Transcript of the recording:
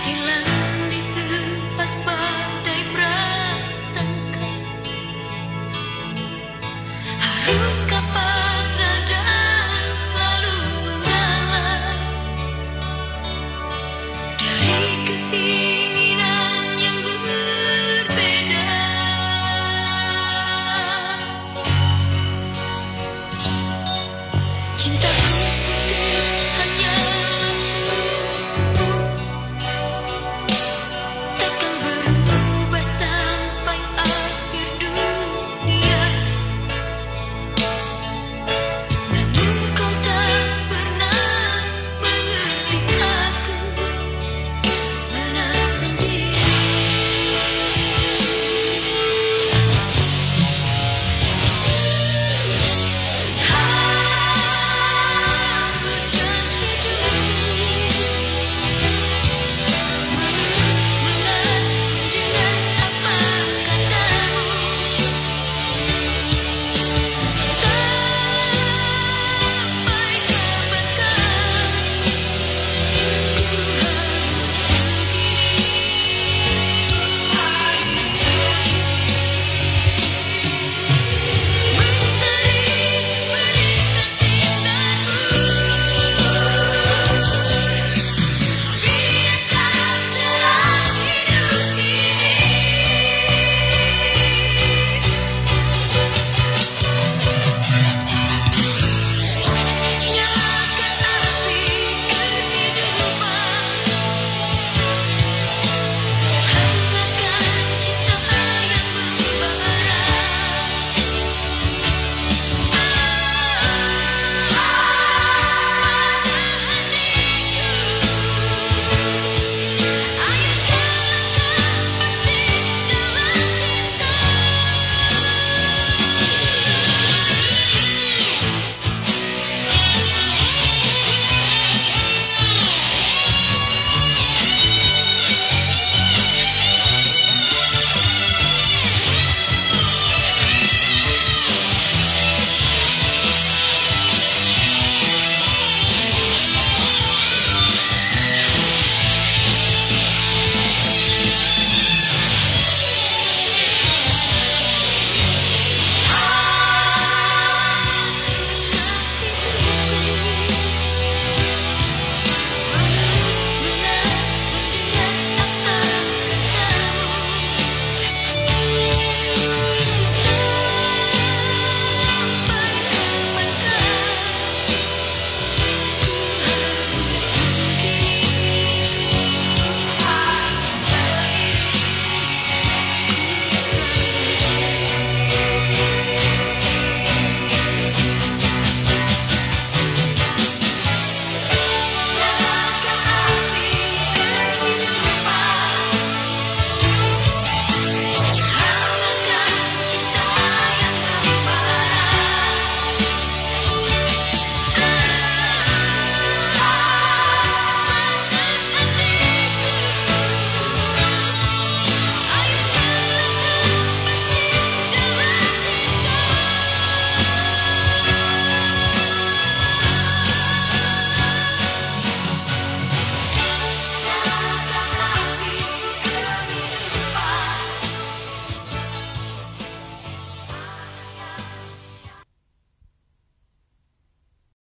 停了。